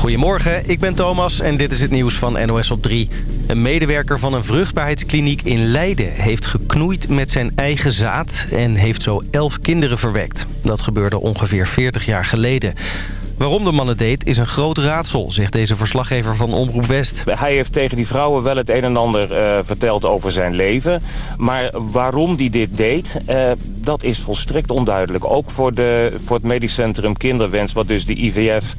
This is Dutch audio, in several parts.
Goedemorgen, ik ben Thomas en dit is het nieuws van NOS op 3. Een medewerker van een vruchtbaarheidskliniek in Leiden heeft geknoeid met zijn eigen zaad... en heeft zo elf kinderen verwekt. Dat gebeurde ongeveer 40 jaar geleden. Waarom de man het deed is een groot raadsel, zegt deze verslaggever van Omroep West. Hij heeft tegen die vrouwen wel het een en ander uh, verteld over zijn leven. Maar waarom hij dit deed, uh, dat is volstrekt onduidelijk. Ook voor, de, voor het medisch centrum Kinderwens, wat dus de IVF...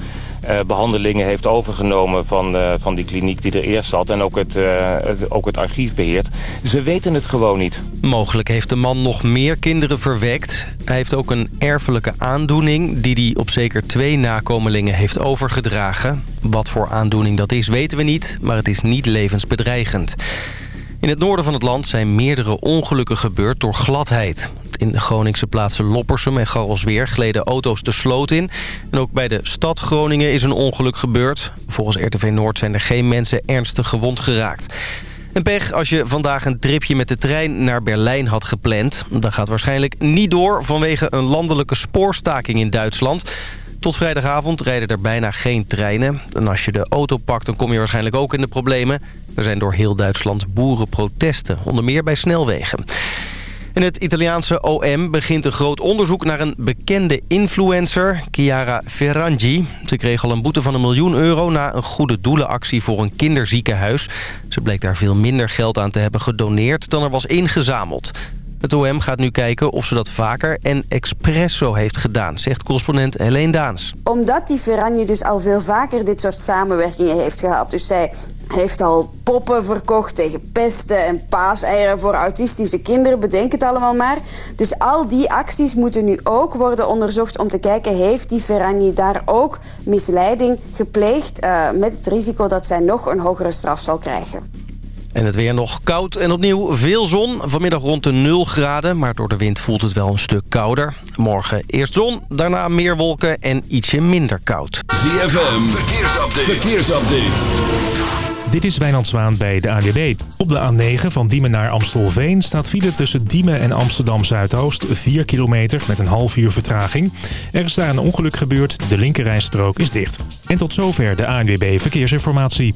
Uh, behandelingen heeft overgenomen van, uh, van die kliniek die er eerst zat... en ook het, uh, ook het archief beheert. Ze weten het gewoon niet. Mogelijk heeft de man nog meer kinderen verwekt. Hij heeft ook een erfelijke aandoening... die hij op zeker twee nakomelingen heeft overgedragen. Wat voor aandoening dat is, weten we niet... maar het is niet levensbedreigend. In het noorden van het land zijn meerdere ongelukken gebeurd door gladheid. In de Groningse plaatsen Loppersum en Garrelsweer gleden auto's de sloot in. En ook bij de stad Groningen is een ongeluk gebeurd. Volgens RTV Noord zijn er geen mensen ernstig gewond geraakt. En pech als je vandaag een tripje met de trein naar Berlijn had gepland. Dat gaat waarschijnlijk niet door vanwege een landelijke spoorstaking in Duitsland. Tot vrijdagavond rijden er bijna geen treinen. En als je de auto pakt, dan kom je waarschijnlijk ook in de problemen. Er zijn door heel Duitsland boerenprotesten, onder meer bij snelwegen. En het Italiaanse OM begint een groot onderzoek naar een bekende influencer, Chiara Ferragni. Ze kreeg al een boete van een miljoen euro na een goede doelenactie voor een kinderziekenhuis. Ze bleek daar veel minder geld aan te hebben gedoneerd dan er was ingezameld. Het OM gaat nu kijken of ze dat vaker en expres zo heeft gedaan, zegt correspondent Helene Daans. Omdat die Ferragni dus al veel vaker dit soort samenwerkingen heeft gehad. Dus zij heeft al poppen verkocht tegen pesten en paaseieren voor autistische kinderen. Bedenk het allemaal maar. Dus al die acties moeten nu ook worden onderzocht om te kijken... heeft die Ferragni daar ook misleiding gepleegd... Uh, met het risico dat zij nog een hogere straf zal krijgen. En het weer nog koud en opnieuw veel zon. Vanmiddag rond de 0 graden, maar door de wind voelt het wel een stuk kouder. Morgen eerst zon, daarna meer wolken en ietsje minder koud. ZFM, verkeersupdate. verkeersupdate. Dit is Wijnand Zwaan bij de ANWB. Op de A9 van Diemen naar Amstelveen staat file tussen Diemen en Amsterdam Zuidoost 4 kilometer met een half uur vertraging. Er is daar een ongeluk gebeurd, de linkerrijstrook is dicht. En tot zover de ANWB Verkeersinformatie.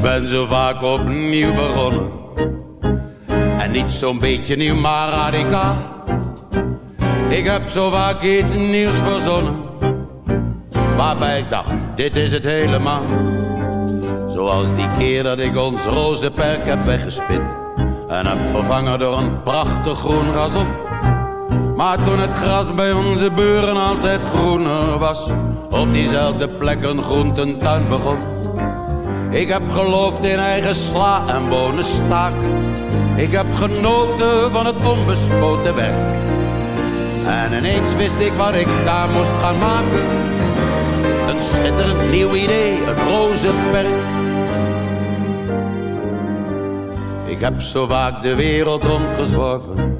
Ik ben zo vaak opnieuw begonnen. En niet zo'n beetje nieuw, maar radicaal. Ik heb zo vaak iets nieuws verzonnen. Waarbij ik dacht, dit is het helemaal. Zoals die keer dat ik ons rozenperk heb weggespit. En heb vervangen door een prachtig groen gazon. Maar toen het gras bij onze buren altijd groener was. Op diezelfde plek een groententuin begon ik heb geloofd in eigen sla en bonenstaak. Ik heb genoten van het onbespoten werk. En ineens wist ik wat ik daar moest gaan maken. Een schitterend nieuw idee, een rozenperk. Ik heb zo vaak de wereld rondgezworven.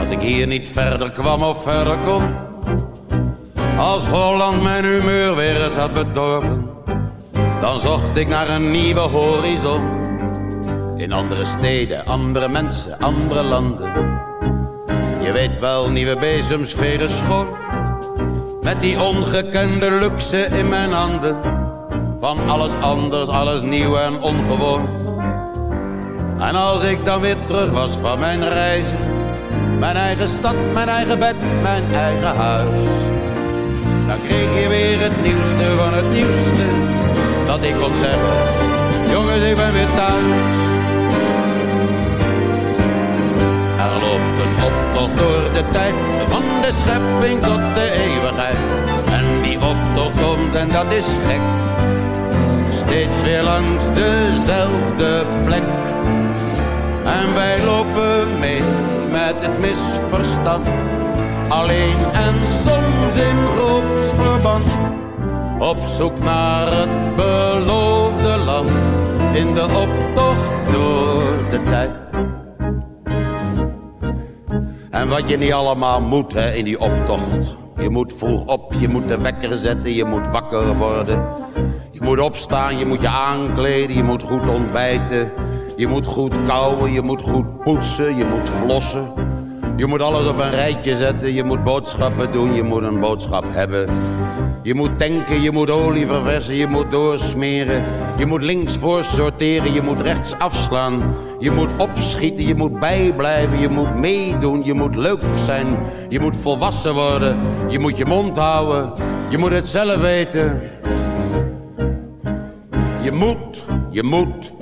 Als ik hier niet verder kwam of verder kon Als Holland mijn humeur weer eens had bedorven, dan zocht ik naar een nieuwe horizon. In andere steden, andere mensen, andere landen. Je weet wel, nieuwe bezems veren schoon. Met die ongekende luxe in mijn handen. Van alles anders, alles nieuw en ongewoon. En als ik dan weer terug was van mijn reizen. Mijn eigen stad, mijn eigen bed, mijn eigen huis dan kreeg je weer het nieuwste van het nieuwste. Dat ik kon zeggen, jongens ik ben weer thuis. Er loopt een optocht door de tijd, van de schepping tot de eeuwigheid. En die optocht komt en dat is gek, steeds weer langs dezelfde plek. En wij lopen mee met het misverstand alleen en soms in groepsverband. Op zoek naar het beloofde land, in de optocht door de tijd. En wat je niet allemaal moet hè, in die optocht. Je moet vroeg op, je moet de wekker zetten, je moet wakker worden. Je moet opstaan, je moet je aankleden, je moet goed ontbijten. Je moet goed kauwen, je moet goed poetsen, je moet flossen. Je moet alles op een rijtje zetten, je moet boodschappen doen, je moet een boodschap hebben. Je moet tanken, je moet olie verversen, je moet doorsmeren. Je moet links voor sorteren, je moet rechts afslaan. Je moet opschieten, je moet bijblijven, je moet meedoen, je moet leuk zijn. Je moet volwassen worden, je moet je mond houden, je moet het zelf weten. Je moet, je moet,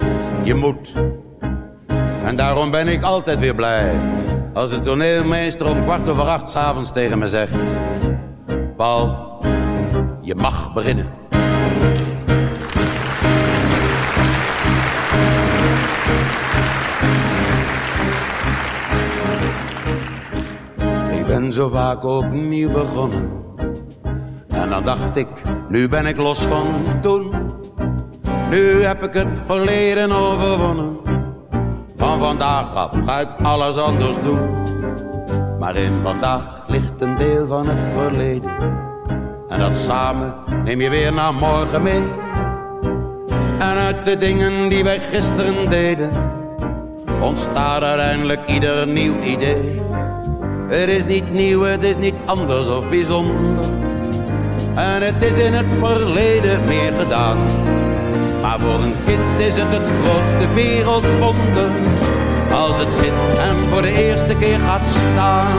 je moet. En daarom ben ik altijd weer blij als de toneelmeester om kwart over acht s'avonds tegen me zegt... Paul, je mag beginnen. Ik ben zo vaak opnieuw begonnen. En dan dacht ik, nu ben ik los van toen. Nu heb ik het verleden overwonnen. Van vandaag af ga ik alles anders doen. Maar in vandaag ligt een deel van het verleden. En dat samen neem je weer naar morgen mee. En uit de dingen die wij gisteren deden, ontstaat uiteindelijk ieder nieuw idee. Het is niet nieuw, het is niet anders of bijzonder. En het is in het verleden meer gedaan maar voor een kind is het het grootste wereldwonder. Als het zit en voor de eerste keer gaat staan.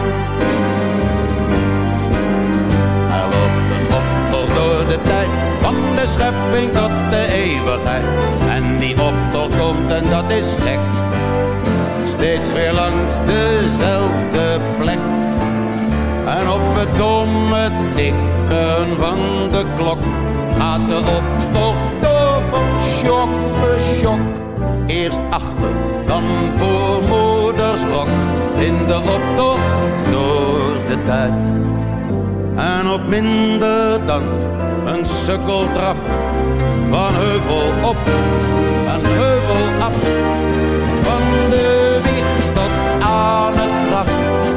Tijd. Van de schepping tot de eeuwigheid. En die optocht komt en dat is gek. Steeds weer langs dezelfde plek. En op het domme tikken van de klok gaat de optocht Sjok voor sjok. Eerst achter, dan voor moeders rok. In de optocht door de tijd. En op minder dan een sukkeldraf. Van heuvel op en heuvel af. Van de wieg tot aan het graf.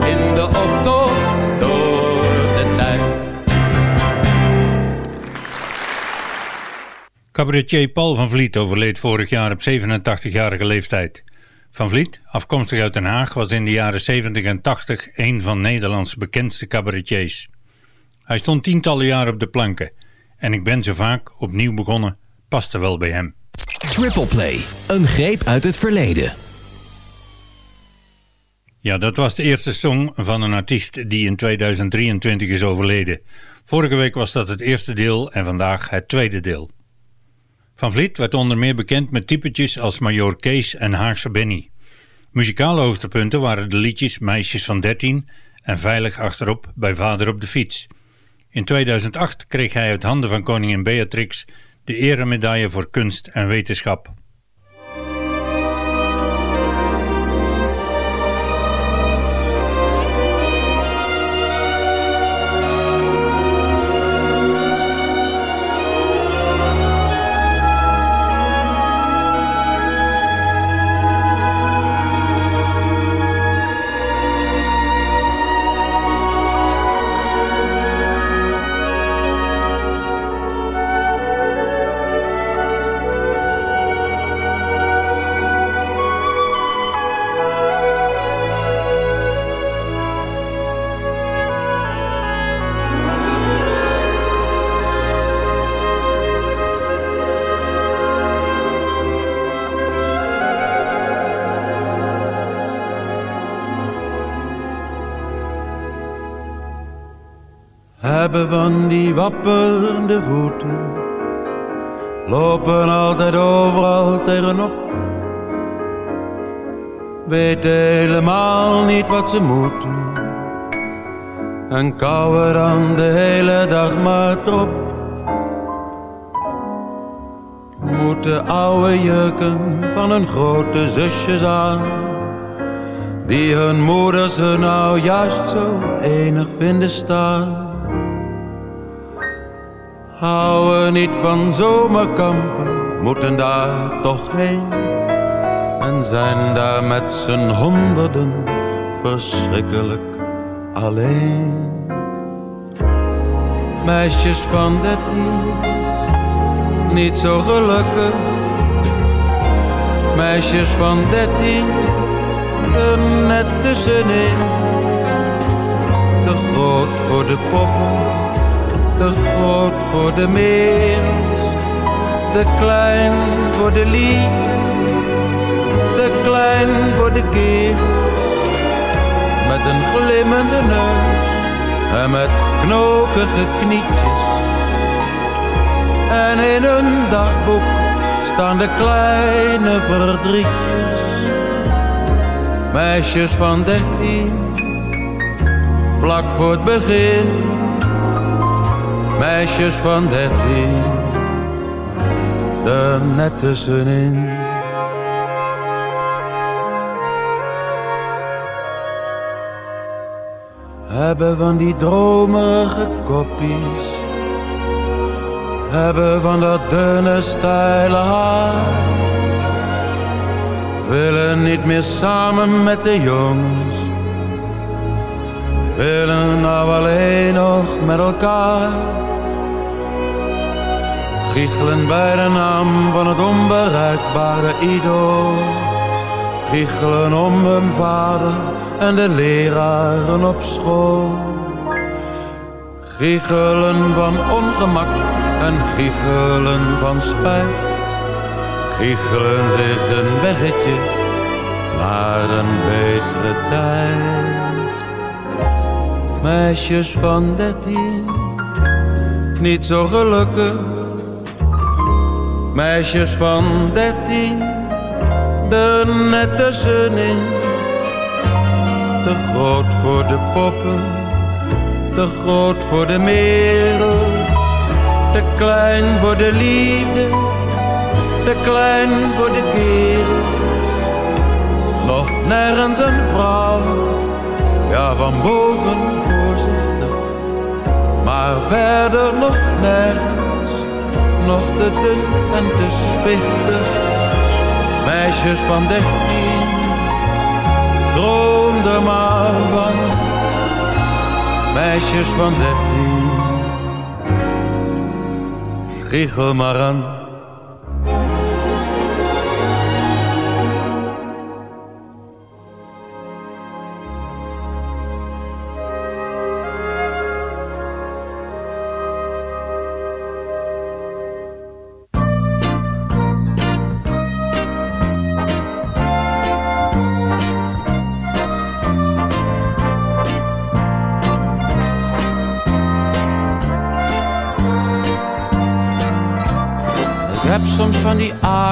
In de optocht Cabaretier Paul van Vliet overleed vorig jaar op 87-jarige leeftijd. Van Vliet, afkomstig uit Den Haag, was in de jaren 70 en 80 een van Nederlands bekendste cabaretiers. Hij stond tientallen jaren op de planken en ik ben zo vaak opnieuw begonnen, paste wel bij hem. Triple Play, een greep uit het verleden. Ja, dat was de eerste song van een artiest die in 2023 is overleden. Vorige week was dat het eerste deel en vandaag het tweede deel. Van Vliet werd onder meer bekend met typetjes als Major Kees en Haagse Benny. Muzikale hoogtepunten waren de liedjes Meisjes van 13 en Veilig achterop bij Vader op de fiets. In 2008 kreeg hij uit handen van koningin Beatrix de eremedaille voor kunst en wetenschap. Wapperende voeten, lopen altijd overal tegenop. Weten helemaal niet wat ze moeten en kouwen dan de hele dag maar trop. Moeten oude jurken van hun grote zusjes aan die hun moeders er nou juist zo enig vinden staan. Houden niet van zomerkampen, moeten daar toch heen. En zijn daar met z'n honderden verschrikkelijk alleen. Meisjes van dertien, niet zo gelukkig. Meisjes van dertien er net tussenin. Te groot voor de poppen, te groot voor de merels. Te klein voor de liefde, te klein voor de kerels. Met een glimmende neus en met knokige knietjes. En in een dagboek staan de kleine verdrietjes meisjes van dertien, vlak voor het begin. Meisjes van dertien, er net tussenin. Hebben van die dromerige koppies, hebben van dat dunne stijle haar willen niet meer samen met de jongens. Willen nou alleen nog met elkaar. Giechelen bij de naam van het onbereikbare idool. Giechelen om hun vader en de leraren op school. Giechelen van ongemak en giechelen van spijt giechelen zich een weggetje naar een betere tijd. Meisjes van dertien, niet zo gelukkig. Meisjes van dertien, er net tussenin. Te groot voor de poppen, te groot voor de merels. Te klein voor de liefde te klein voor de kerels. Nog nergens een vrouw, ja van boven voorzichtig. Maar verder nog nergens, nog te dun en te spichtig. Meisjes van dertien, droom er maar van. Meisjes van dertien, giechel maar aan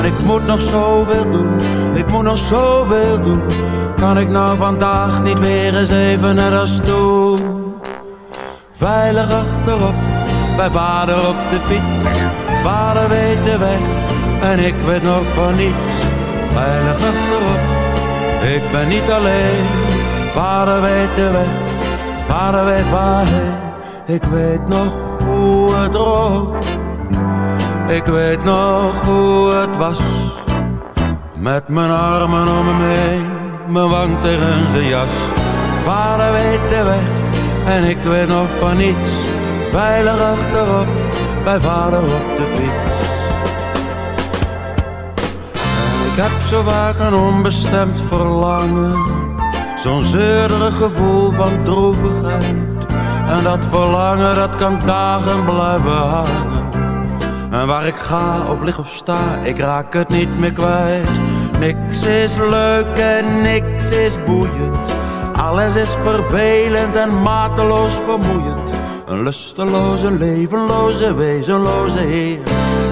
En ik moet nog zoveel doen, ik moet nog zoveel doen. Kan ik nou vandaag niet weer eens even naar als toen? Veilig achterop, bij vader op de fiets. Vader weet de weg en ik weet nog van niets. Veilig achterop, ik ben niet alleen. Vader weet de weg, vader weet waarheen. Ik weet nog hoe het rook ik weet nog hoe het was. Met mijn armen om me heen, mijn wang tegen zijn jas. Vader weet de weg en ik weet nog van niets. veilig achterop, bij vader op de fiets. ik heb zo vaak een onbestemd verlangen, zo'n zeurderig gevoel van droevigheid. En dat verlangen, dat kan dagen blijven hangen. En waar ik ga of lig of sta, ik raak het niet meer kwijt. Niks is leuk en niks is boeiend. Alles is vervelend en mateloos vermoeiend. Een lusteloze, levenloze, wezenloze heer.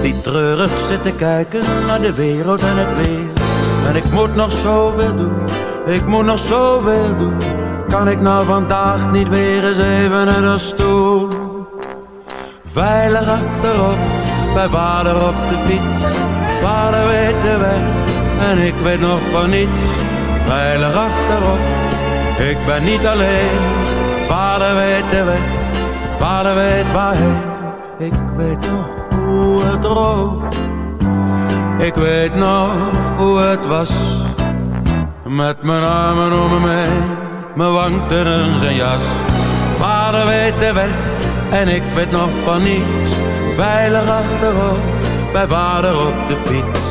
Die treurig zit te kijken naar de wereld en het weer. En ik moet nog zoveel doen, ik moet nog zoveel doen. Kan ik nou vandaag niet weer eens even naar de stoel? Veilig achterop, bij vader op de fiets. Vader weet de weg en ik weet nog van niets. Veilig achterop, ik ben niet alleen. Vader weet de weg, vader weet waarheen. Ik weet nog hoe het rook. Ik weet nog hoe het was. Met mijn armen om me heen, mijn wang en zijn jas. Vader weet de weg en ik weet nog van niets. Veilig achterop, bij vader op de fiets.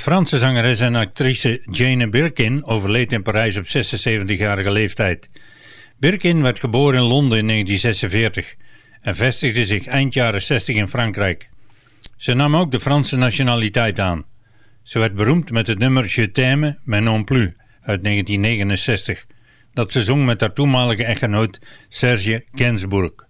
Franse zangeres en actrice Jane Birkin overleed in Parijs op 76-jarige leeftijd. Birkin werd geboren in Londen in 1946 en vestigde zich eind jaren 60 in Frankrijk. Ze nam ook de Franse nationaliteit aan. Ze werd beroemd met het nummer Je t'aime, mais non plus uit 1969, dat ze zong met haar toenmalige echtgenoot Serge Gainsbourg.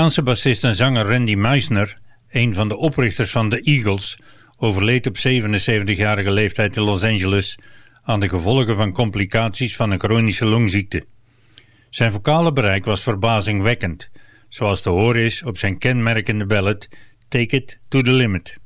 Amerikaanse bassist en zanger Randy Meisner, een van de oprichters van de Eagles, overleed op 77-jarige leeftijd in Los Angeles aan de gevolgen van complicaties van een chronische longziekte. Zijn vocale bereik was verbazingwekkend, zoals te horen is op zijn kenmerkende ballad Take It to the Limit.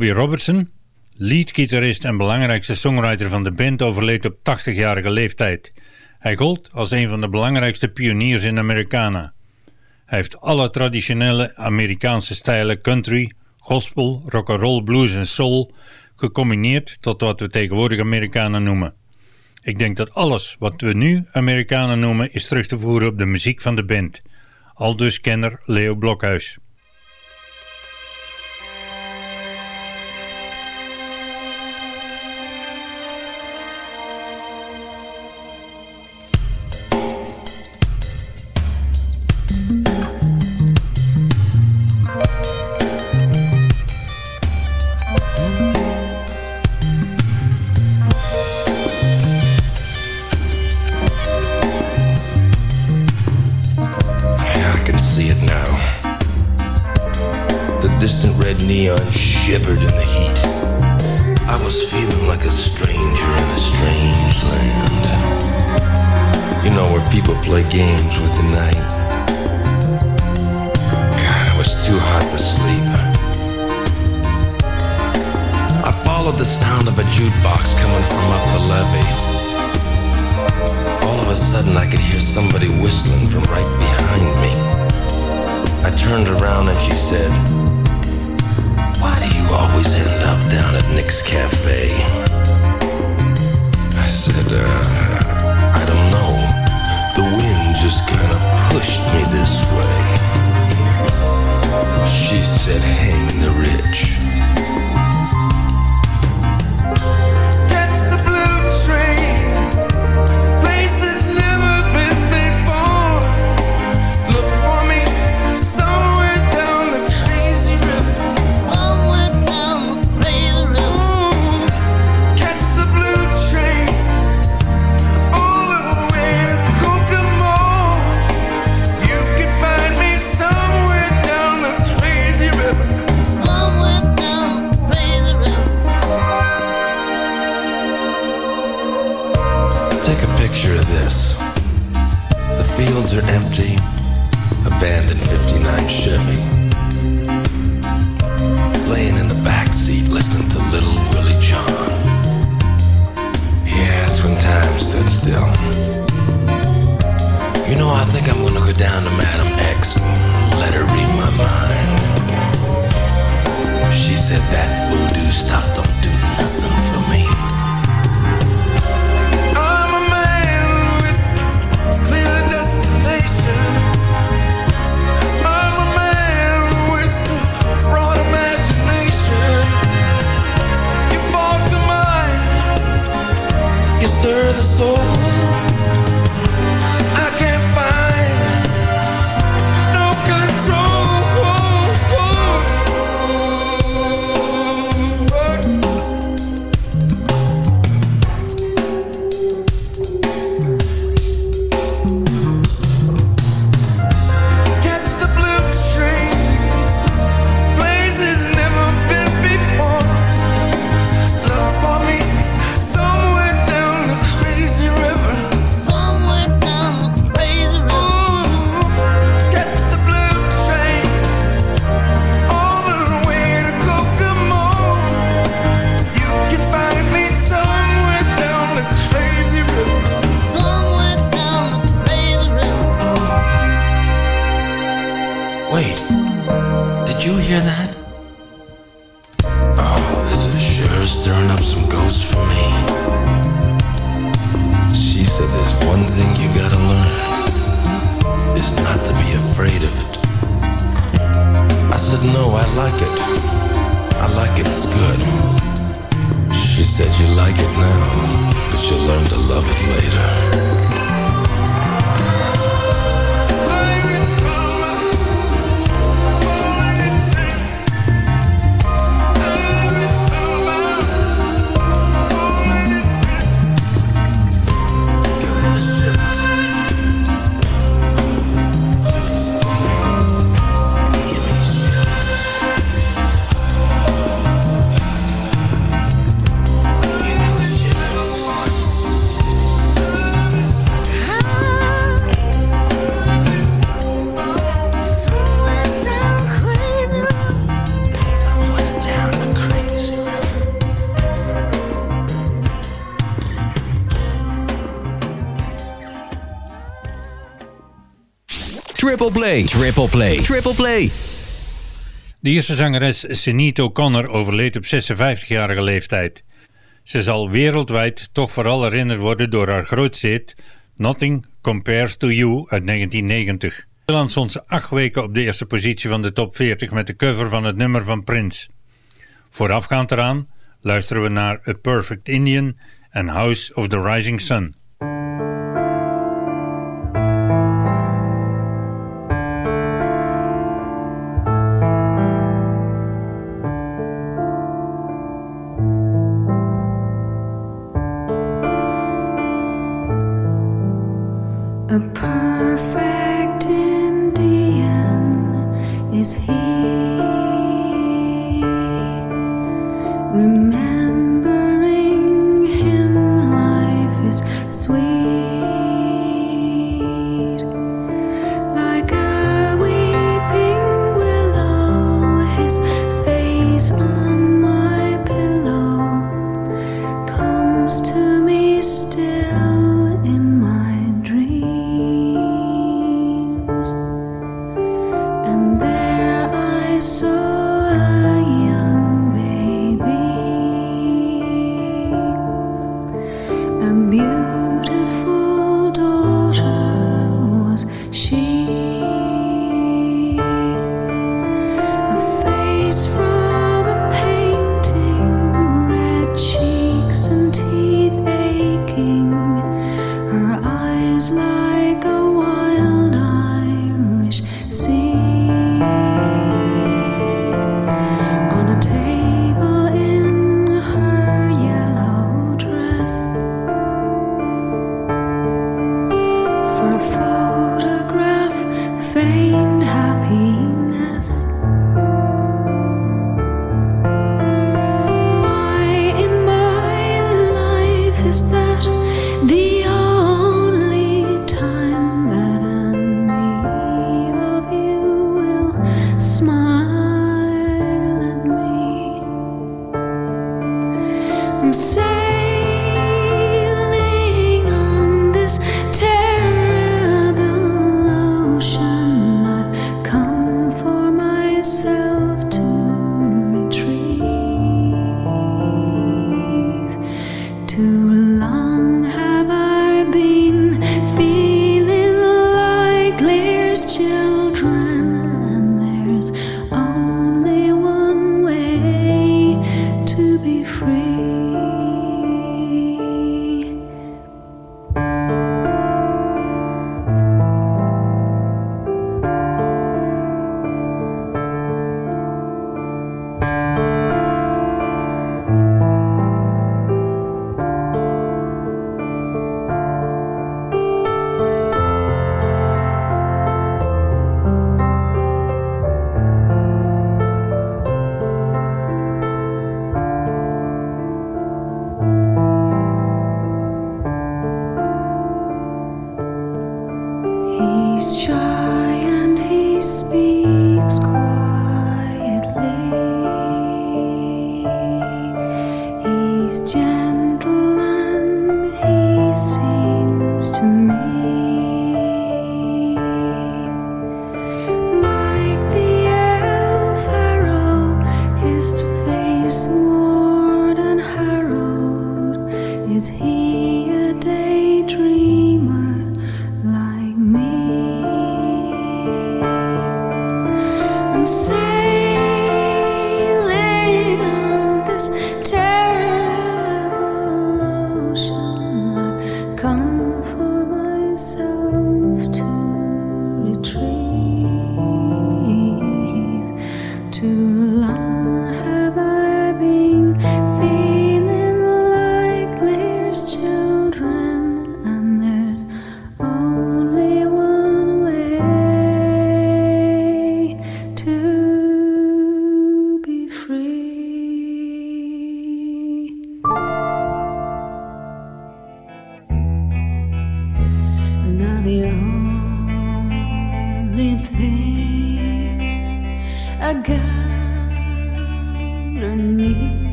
Robbie Robertson, leadgitarist en belangrijkste songwriter van de band, overleed op 80-jarige leeftijd. Hij gold als een van de belangrijkste pioniers in Americana. Hij heeft alle traditionele Amerikaanse stijlen country, gospel, rock'n'roll, blues en soul gecombineerd tot wat we tegenwoordig Amerikanen noemen. Ik denk dat alles wat we nu Amerikanen noemen is terug te voeren op de muziek van de band. Aldus kenner Leo Blokhuis. Triple Play, Triple Play, Triple Play. De eerste zangeres Senito O'Connor overleed op 56-jarige leeftijd. Ze zal wereldwijd toch vooral herinnerd worden door haar grootste hit Nothing Compares to You uit 1990. Nederland stond ze acht weken op de eerste positie van de top 40 met de cover van het nummer van Prince. Voorafgaand eraan luisteren we naar A Perfect Indian en House of the Rising Sun. for a photograph fade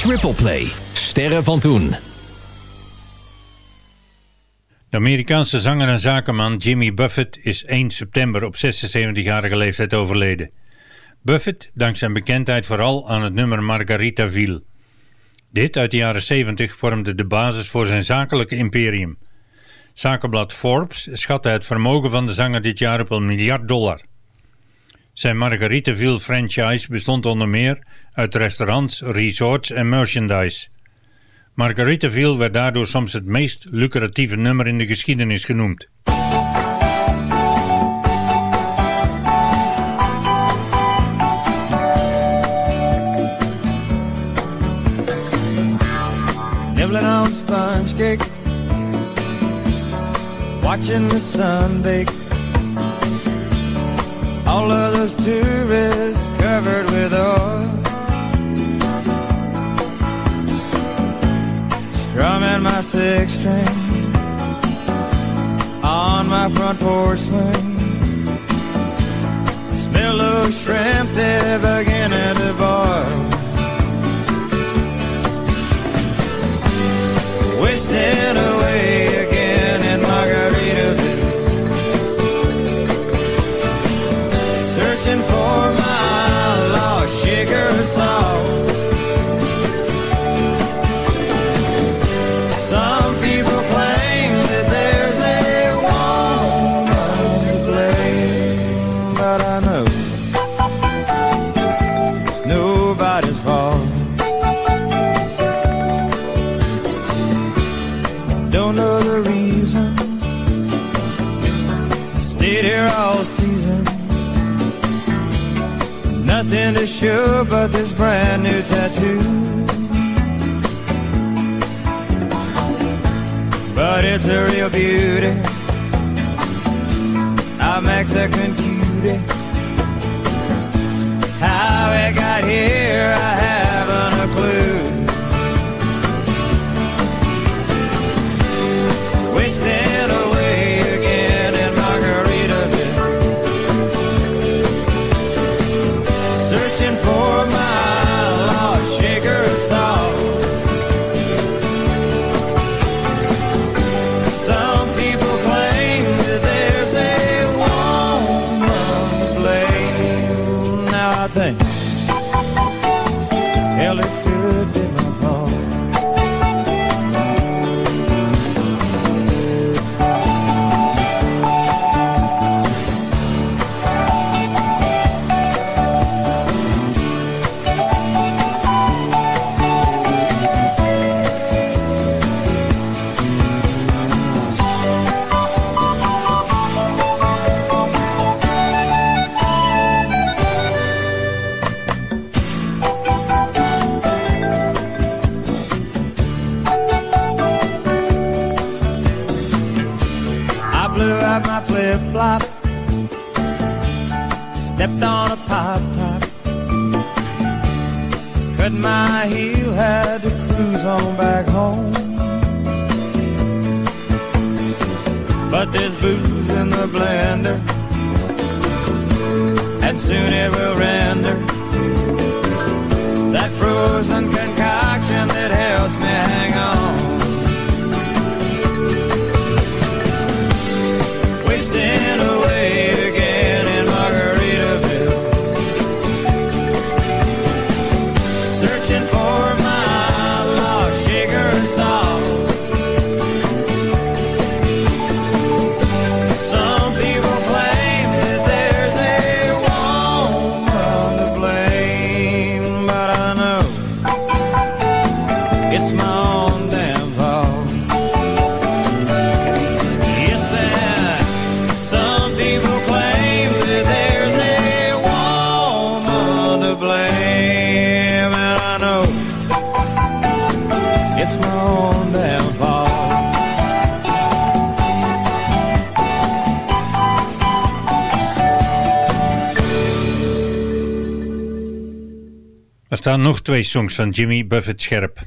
Triple Play. Sterren van toen. De Amerikaanse zanger en zakenman Jimmy Buffett is 1 september op 76-jarige leeftijd overleden. Buffett dankt zijn bekendheid vooral aan het nummer Margaritaville. Dit uit de jaren 70 vormde de basis voor zijn zakelijke imperium. Zakenblad Forbes schatte het vermogen van de zanger dit jaar op een miljard dollar. Zijn Margaritaville franchise bestond onder meer uit restaurants, resorts en merchandise. Margaritaville werd daardoor soms het meest lucratieve nummer in de geschiedenis genoemd. nibbling on sponge cake, watching the sun bake. All of those tourists covered with oil, strumming my six string on my front porch swing. Smell those shrimp, they're beginning to Stayed here all season. Nothing to show but this brand new tattoo. But it's a real beauty. I'm a Mexican cutie. How it got here, I blender, and soon it will render staan nog twee songs van Jimmy Buffett scherp.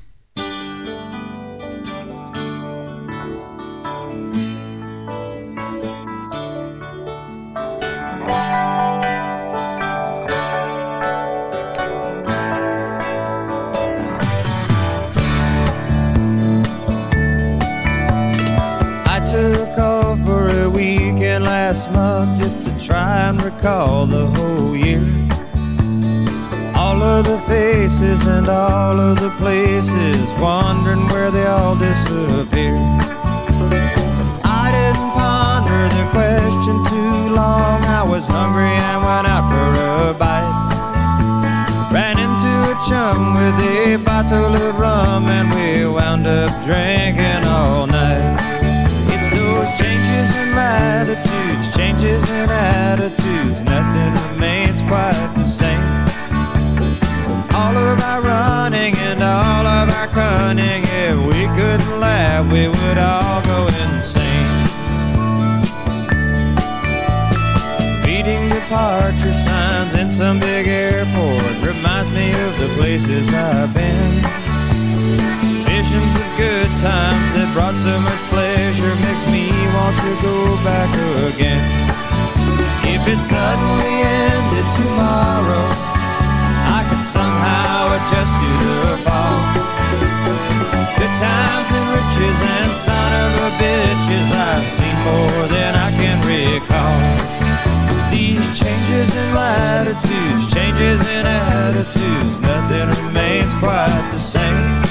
Latitudes, changes in attitudes, nothing remains quite the same.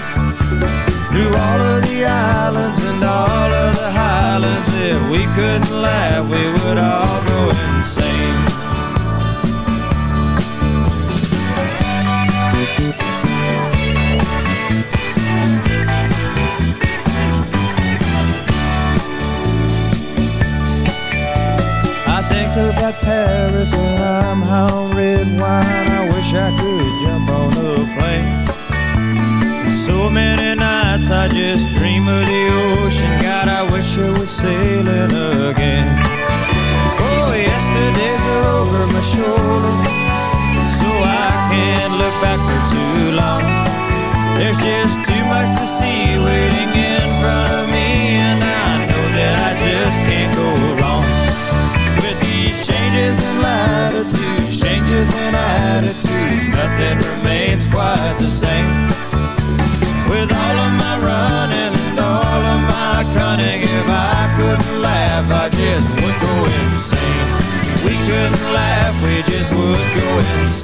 Through all of the islands and all of the highlands, if we couldn't laugh, we would all go high red wine. I wish I could jump on a plane. So many nights I just dream of the ocean. God, I wish I was sailing again. Oh, yesterdays are over my shoulder, so I can't look back for too long. There's just too much to see waiting in front of me, and I know that I just can't go wrong. With these changes in latitudes, changes in attitudes, nothing remains quite the same. With all of my running and all of my cunning, if I couldn't laugh, I just would go insane. We couldn't laugh, we just would go insane.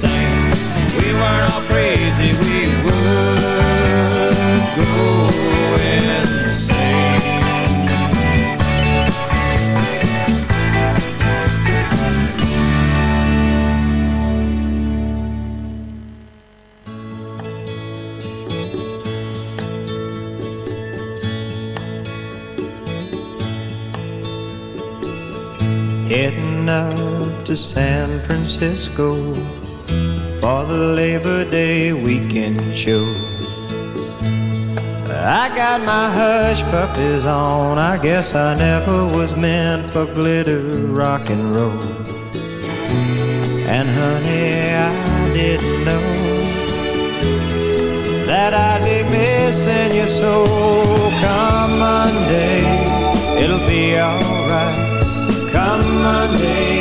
San Francisco for the Labor Day weekend show. I got my hush puppies on. I guess I never was meant for glitter rock and roll. And honey, I didn't know that I'd be missing you so. Come Monday, it'll be alright. Come Monday,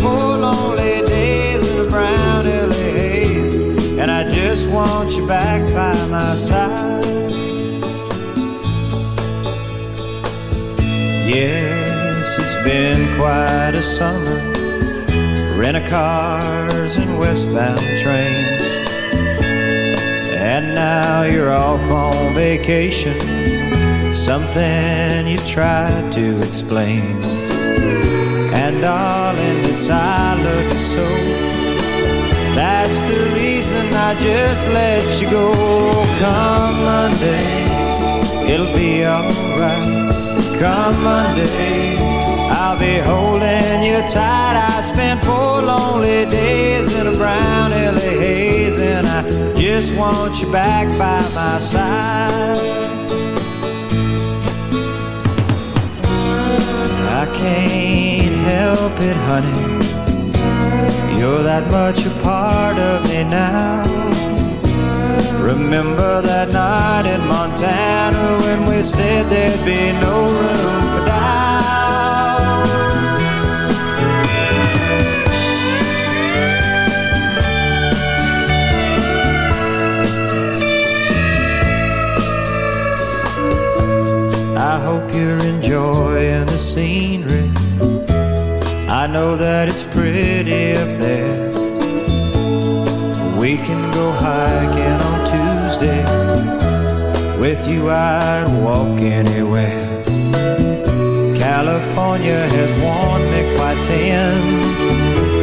Four lonely days in a brown LA haze, and I just want you back by my side. Yes, it's been quite a summer. Rent a cars and westbound trains. And now you're off on vacation. Something you tried to explain. And darling, it's I love you so. That's the reason I just let you go. Come Monday, it'll be alright. Come Monday, I'll be holding you tight. I spent four lonely days in a brown LA haze, and I just want you back by my side. I can't help it, honey. You're that much a part of me now. Remember that night in Montana when we said there'd be no room for doubt. I hope you're enjoying the scenery. I know that it's pretty up there. We can go hiking on Tuesday. With you, I'd walk anywhere. California has worn me quite thin.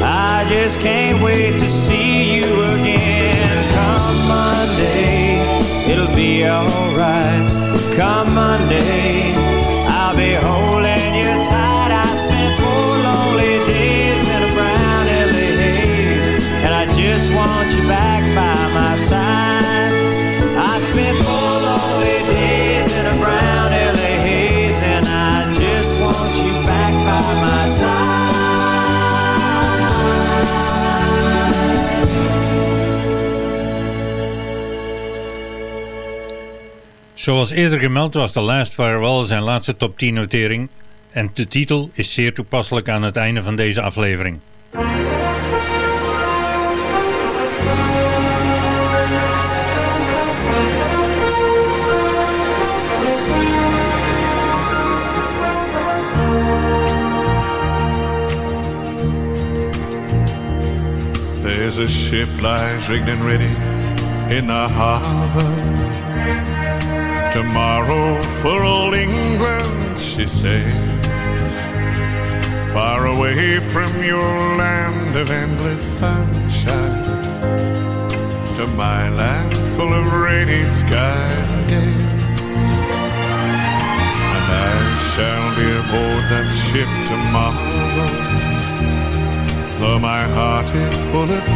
I just can't wait to see you again. Come Monday, it'll be alright. Come Monday, I'll be holding Zoals eerder gemeld was The Last Farewell zijn laatste top 10 notering. En de titel is zeer toepasselijk aan het einde van deze aflevering. Lies rigged and ready in the harbor. Tomorrow for old England, she sails. Far away from your land of endless sunshine. To my land full of rainy skies and gales. And I shall be aboard that ship tomorrow. Though my heart is full of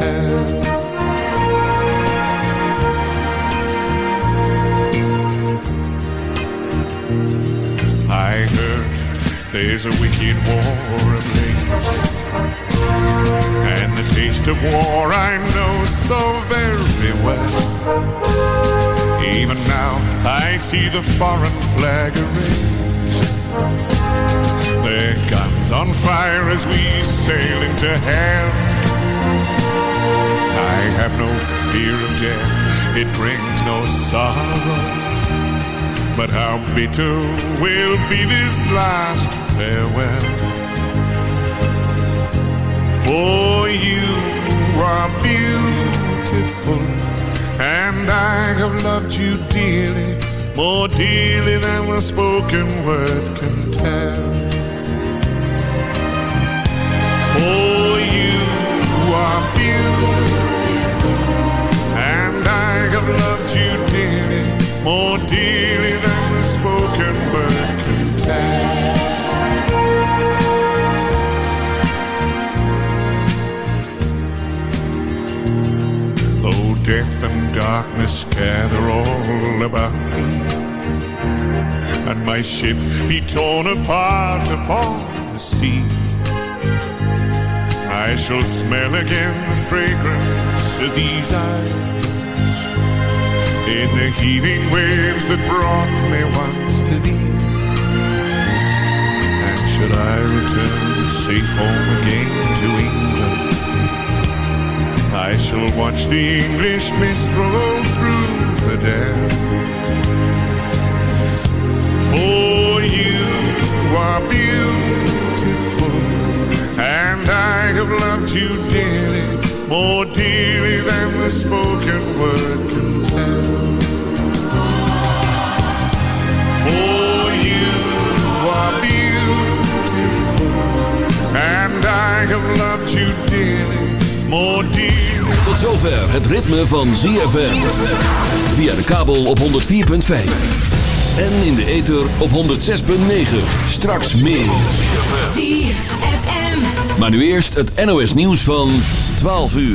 tell. I heard there's a wicked war ablaze. And the taste of war I know so very well. Even now I see the foreign flag arrays. Their guns on fire as we sail into hell. Have no fear of death, it brings no sorrow. But how bitter will be this last farewell. For you are beautiful, and I have loved you dearly, more dearly than the spoken word can tell. For you are beautiful, have loved you dearly, more dearly than the spoken word can tell. Though death and darkness gather all about me, and my ship be torn apart upon the sea. I shall smell again the fragrance of these eyes in the heaving waves that brought me once to thee. And should I return safe home again to England, I shall watch the English mist roll through the dam. For you are beautiful, and I have loved you dearly, more dearly than the spoken word can tell. Have loved you dearly, more dearly. Tot zover het ritme van ZFM. Via de kabel op 104.5. En in de ether op 106.9. Straks meer. ZFM. Maar nu eerst het NOS nieuws van 12 uur.